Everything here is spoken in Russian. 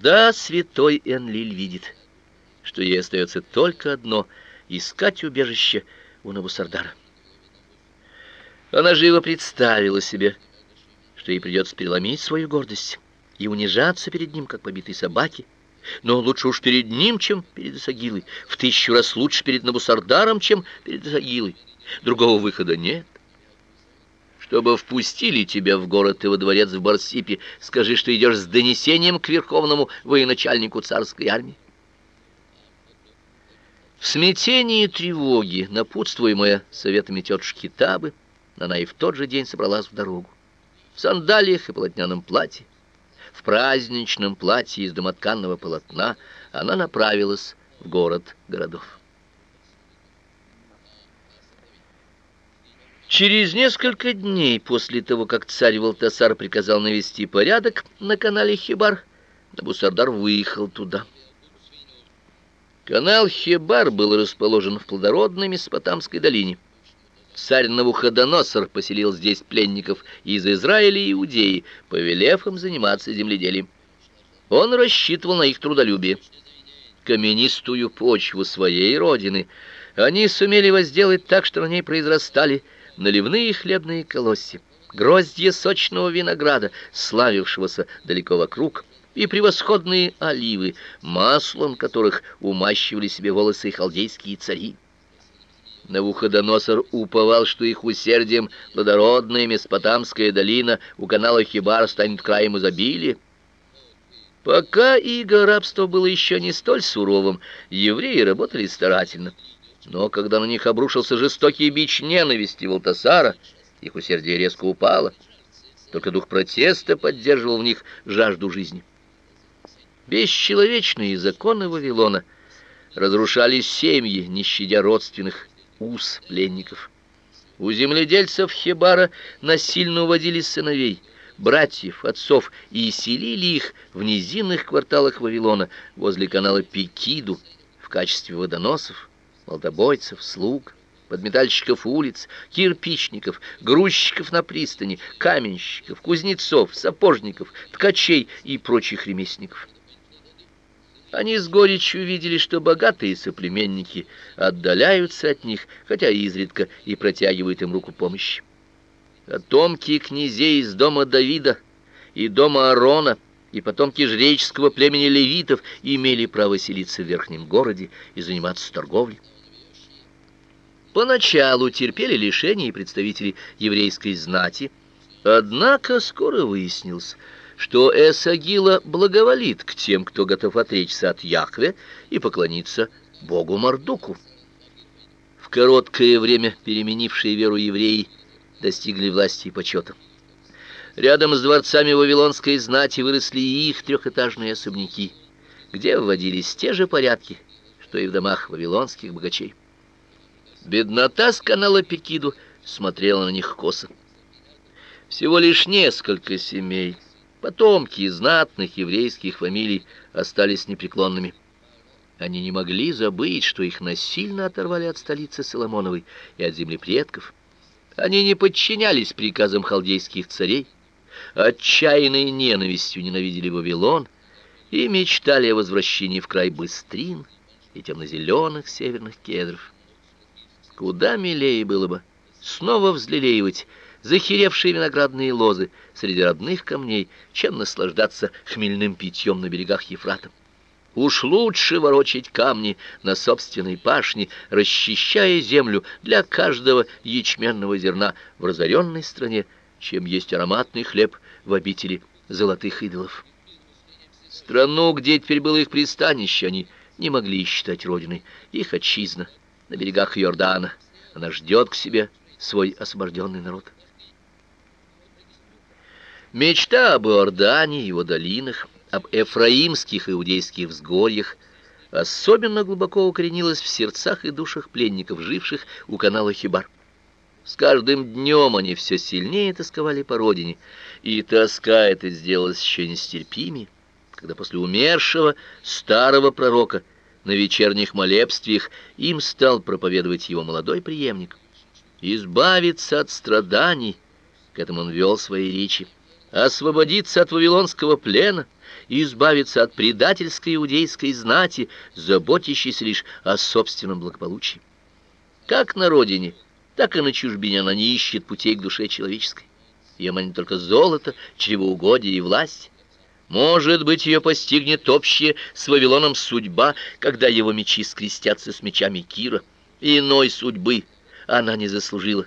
Да, святой Энлиль видит, что ей остается только одно — искать убежище у Набусардара. Она живо представила себе, что ей придется переломить свою гордость и унижаться перед ним, как побитой собаки, но лучше уж перед ним, чем перед Исагилой, в тысячу раз лучше перед Набусардаром, чем перед Исагилой. Другого выхода нет. Чтобы впустили тебя в город и во дворец в Барсипе, скажи, что идешь с донесением к верховному военачальнику царской армии. В смятении и тревоги, напутствуемая советами тетушки Табы, она и в тот же день собралась в дорогу. В сандалиях и полотняном платье, в праздничном платье из домотканного полотна она направилась в город городов. Через несколько дней после того, как царь Валтасар приказал навести порядок на канале Хибар, Набусардар выехал туда. Канал Хибар был расположен в плодородной Месопотамской долине. Царь Навуходоносор поселил здесь пленников из Израиля и Иудеи, повелев им заниматься земледелием. Он рассчитывал на их трудолюбие. Каменистую почву своей родины они сумели возделать так, что на ней произрастали наливные хлебные колосья, гроздья сочного винограда, славившегося далеко вокруг, и превосходные оливы, маслом которых умащивали себе волосы халдейские цари. Навуходоносор уповал, что их усердием плодородная Месопотамская долина у канала Хибар станет краем изобилия. Пока иго рабства было еще не столь суровым, евреи работали старательно. Но когда на них обрушился жестокий бич ненависти Валтасара, их усердие резко упало. Только дух протеста поддерживал в них жажду жизни. Бесчеловечные законы Вавилона разрушали семьи, не щадя родственных уз пленников. У земледельцев Хебара насильно уводили сыновей, братьев, отцов и селили их в низинных кварталах Вавилона возле канала Пикиду в качестве водоносов, молотобойцев, слуг, подметальщиков улиц, кирпичников, грузчиков на пристани, каменщиков, кузнецов, сапожников, ткачей и прочих ремесленников. Они с горечью видели, что богатые соплеменники отдаляются от них, хотя изредка и протягивают им руку помощи. Потомки князей из дома Давида и дома Аарона и потомки жреческого племени левитов имели право селиться в верхнем городе и заниматься торговлей. Поначалу терпели лишения представители еврейской знати, однако скоро выяснилось, что Эсагила благоволит к тем, кто готов отречься от Яхве и поклониться богу Мардуку. В короткое время переменившие веру евреи достигли власти и почета. Рядом с дворцами вавилонской знати выросли и их трехэтажные особняки, где вводились те же порядки, что и в домах вавилонских богачей. Беднота с канала Пекиду смотрела на них косо. Всего лишь несколько семей — Потомки знатных еврейских фамилий остались непреклонными. Они не могли забыть, что их насильно оторвали от столицы Соломоновой и от земли предков. Они не подчинялись приказам халдейских царей, отчаянной ненавистью ненавидели Вавилон и мечтали о возвращении в край быстрин и темно-зеленых северных кедров. Куда милее было бы снова взлелеивать захеревшие виноградные лозы среди родных камней, чем наслаждаться хмельным питьем на берегах Ефрата. Уж лучше ворочать камни на собственной пашне, расчищая землю для каждого ячменного зерна в разоренной стране, чем есть ароматный хлеб в обители золотых идолов. Страну, где теперь было их пристанище, они не могли считать родиной, их отчизна на берегах Иордана. Она ждет к себе свой освобожденный народ. Мечта об Иордане, его долинах, об эфраимских иудейских взгорьях особенно глубоко укоренилась в сердцах и душах пленников, живших у канала Хибар. С каждым днем они все сильнее тосковали по родине, и тоска эта сделалась еще нестерпимее, когда после умершего старого пророка на вечерних молебствиях им стал проповедовать его молодой преемник. Избавиться от страданий, к этому он вел свои речи освободиться от вавилонского плена и избавиться от предательской иудейской знати, заботящейся лишь о собственном благополучии. Как на родине, так и на чужбине она не ищет путей к душе человеческой. Ее манит только золото, чревоугодие и власть. Может быть, ее постигнет общая с Вавилоном судьба, когда его мечи скрестятся с мечами Кира. Иной судьбы она не заслужила.